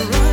around.